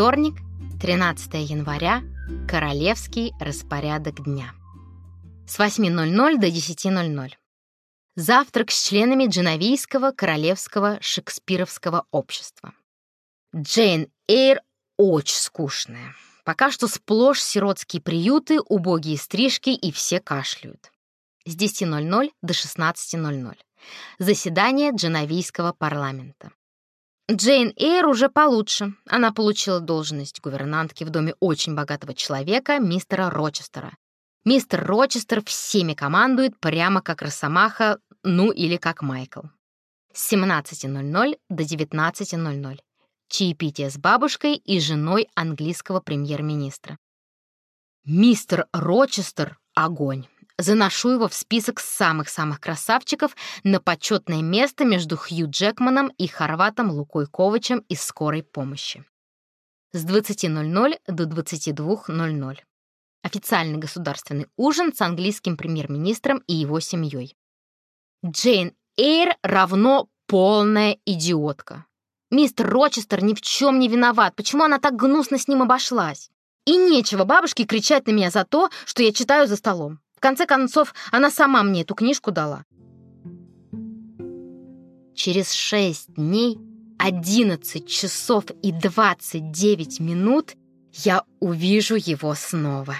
Вторник, 13 января, Королевский распорядок дня. С 8.00 до 10.00. Завтрак с членами Дженовийского королевского шекспировского общества. Джейн Эйр очень скучная. Пока что сплошь сиротские приюты, убогие стрижки и все кашляют. С 10.00 до 16.00. Заседание Дженовийского парламента. Джейн Эйр уже получше. Она получила должность гувернантки в доме очень богатого человека, мистера Рочестера. Мистер Рочестер всеми командует прямо как Росомаха, ну или как Майкл. С 17.00 до 19.00. Чаепитие с бабушкой и женой английского премьер-министра. Мистер Рочестер — огонь заношу его в список самых-самых красавчиков на почетное место между Хью Джекманом и хорватом Лукой Ковачем из скорой помощи. С 20.00 до 22.00. Официальный государственный ужин с английским премьер-министром и его семьей. Джейн Эйр равно полная идиотка. Мистер Рочестер ни в чем не виноват. Почему она так гнусно с ним обошлась? И нечего бабушке кричать на меня за то, что я читаю за столом. В конце концов, она сама мне эту книжку дала. Через шесть дней, 11 часов и 29 минут я увижу его снова.